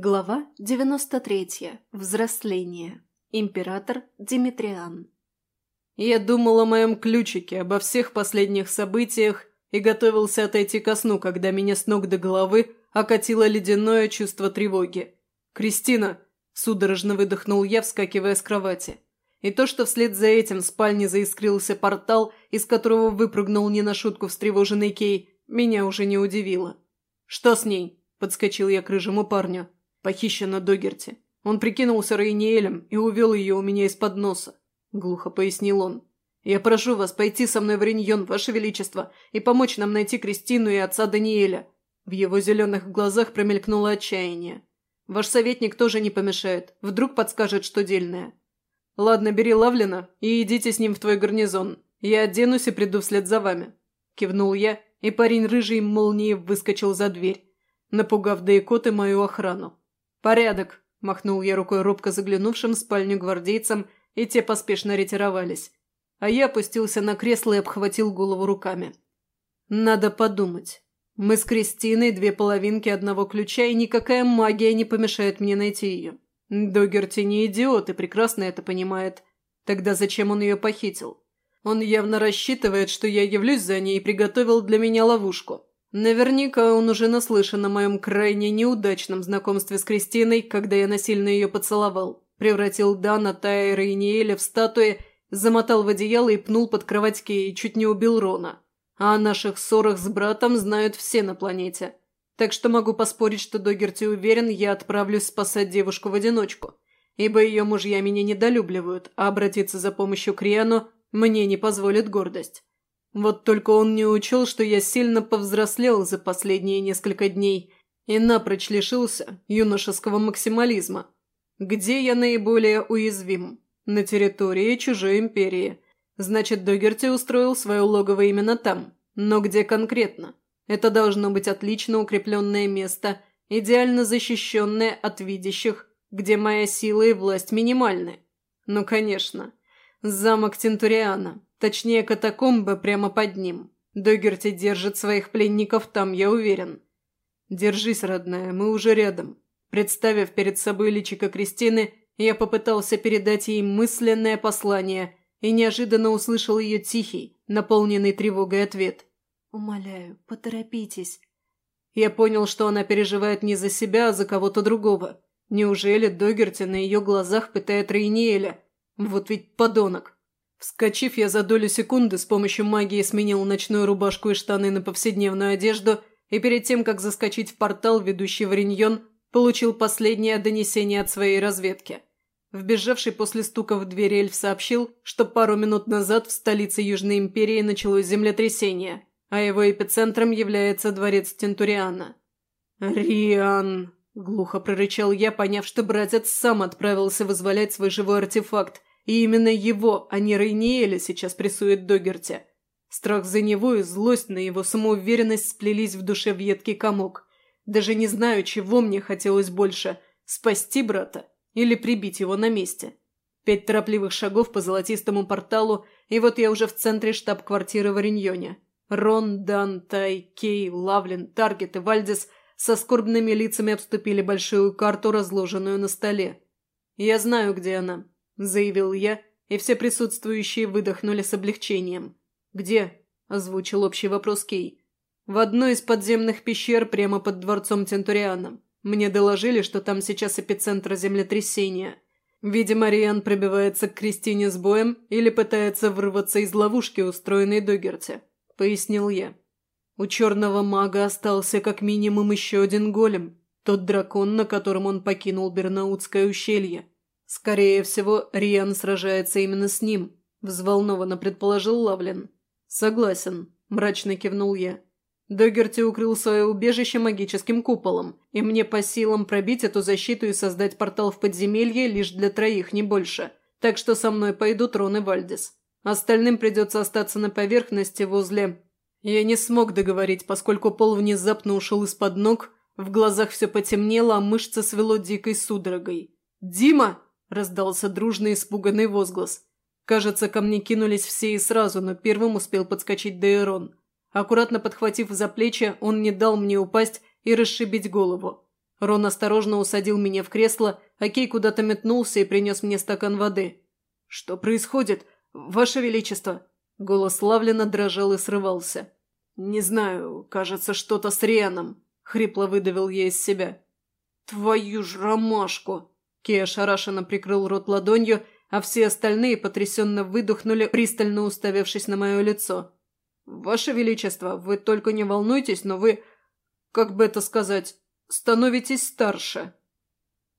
Глава 93. Взросление. Император Димитриан. Я думал о моем ключике, обо всех последних событиях и готовился отойти ко сну, когда меня с ног до головы окатило ледяное чувство тревоги. «Кристина!» – судорожно выдохнул я, вскакивая с кровати. И то, что вслед за этим в спальне заискрился портал, из которого выпрыгнул не на шутку встревоженный Кей, меня уже не удивило. «Что с ней?» – подскочил я к рыжему парню. Похищена Догерти. Он прикинулся Рейниэлем и увел ее у меня из-под носа», — глухо пояснил он. «Я прошу вас пойти со мной в Риньон, Ваше Величество, и помочь нам найти Кристину и отца Даниэля». В его зеленых глазах промелькнуло отчаяние. «Ваш советник тоже не помешает. Вдруг подскажет, что дельное». «Ладно, бери Лавлина и идите с ним в твой гарнизон. Я оденусь и приду вслед за вами». Кивнул я, и парень рыжий молнией выскочил за дверь, напугав Дейкот и мою охрану. «Порядок!» – махнул я рукой робко заглянувшим в спальню гвардейцам, и те поспешно ретировались. А я опустился на кресло и обхватил голову руками. «Надо подумать. Мы с Кристиной две половинки одного ключа, и никакая магия не помешает мне найти ее. Догерти не идиот и прекрасно это понимает. Тогда зачем он ее похитил? Он явно рассчитывает, что я явлюсь за ней и приготовил для меня ловушку. Наверняка он уже наслышан о моем крайне неудачном знакомстве с Кристиной, когда я насильно ее поцеловал. Превратил Дана, Тайра и Ниэля в статуи, замотал в одеяло и пнул под кровать и чуть не убил Рона. А о наших ссорах с братом знают все на планете. Так что могу поспорить, что Догерти уверен, я отправлюсь спасать девушку в одиночку. Ибо ее мужья меня недолюбливают, а обратиться за помощью к Риану мне не позволит гордость. Вот только он не учел, что я сильно повзрослел за последние несколько дней и напрочь лишился юношеского максимализма. Где я наиболее уязвим? На территории чужой империи. Значит, Догерти устроил свое логово именно там. Но где конкретно? Это должно быть отлично укрепленное место, идеально защищенное от видящих, где моя сила и власть минимальны. Ну, конечно. Замок Тентуриана, Точнее, катакомбы прямо под ним. Догерти держит своих пленников там, я уверен. Держись, родная, мы уже рядом. Представив перед собой личико Кристины, я попытался передать ей мысленное послание и неожиданно услышал ее тихий, наполненный тревогой ответ. «Умоляю, поторопитесь». Я понял, что она переживает не за себя, а за кого-то другого. Неужели Догерти на ее глазах пытает Рейниэля? Вот ведь подонок. Вскочив, я за долю секунды с помощью магии сменил ночную рубашку и штаны на повседневную одежду и перед тем, как заскочить в портал, ведущий в Риньон, получил последнее донесение от своей разведки. Вбежавший после стука в дверь эльф сообщил, что пару минут назад в столице Южной Империи началось землетрясение, а его эпицентром является дворец Тентуриана. «Риан!» – глухо прорычал я, поняв, что братец сам отправился вызволять свой живой артефакт, и именно его, а не Рейниэля, сейчас прессует Догерти. Страх за него и злость на его самоуверенность сплелись в душе в едкий комок. Даже не знаю, чего мне хотелось больше – спасти брата или прибить его на месте. Пять торопливых шагов по золотистому порталу, и вот я уже в центре штаб-квартиры в Ориньоне. Рон, Дан, Тай, Кей, Лавлин, Таргет и Вальдес со скорбными лицами обступили большую карту, разложенную на столе. Я знаю, где она. – заявил я, и все присутствующие выдохнули с облегчением. «Где?» – озвучил общий вопрос Кей. «В одной из подземных пещер прямо под дворцом Тентурианом. Мне доложили, что там сейчас эпицентр землетрясения. Видимо, Риан пробивается к Кристине с боем или пытается вырваться из ловушки, устроенной Догерти», – пояснил я. «У черного мага остался как минимум еще один голем, тот дракон, на котором он покинул Бернаутское ущелье. «Скорее всего, Риан сражается именно с ним», – взволнованно предположил Лавлин. «Согласен», – мрачно кивнул я. Догерти укрыл свое убежище магическим куполом, и мне по силам пробить эту защиту и создать портал в подземелье лишь для троих, не больше. Так что со мной пойдут Рон и Вальдис. Остальным придется остаться на поверхности возле... Я не смог договорить, поскольку пол внезапно ушел из-под ног, в глазах все потемнело, а мышцы свело дикой судорогой. «Дима!» – раздался дружный испуганный возглас. Кажется, ко мне кинулись все и сразу, но первым успел подскочить Дейрон. Аккуратно подхватив за плечи, он не дал мне упасть и расшибить голову. Рон осторожно усадил меня в кресло, а Кей куда-то метнулся и принес мне стакан воды. «Что происходит, Ваше Величество?» Голос Лавлина дрожал и срывался. «Не знаю, кажется, что-то с Рианом», — хрипло выдавил я из себя. «Твою ж ромашку!» Кей ошарашенно прикрыл рот ладонью, а все остальные потрясенно выдохнули, пристально уставившись на мое лицо. «Ваше Величество, вы только не волнуйтесь, но вы, как бы это сказать, становитесь старше».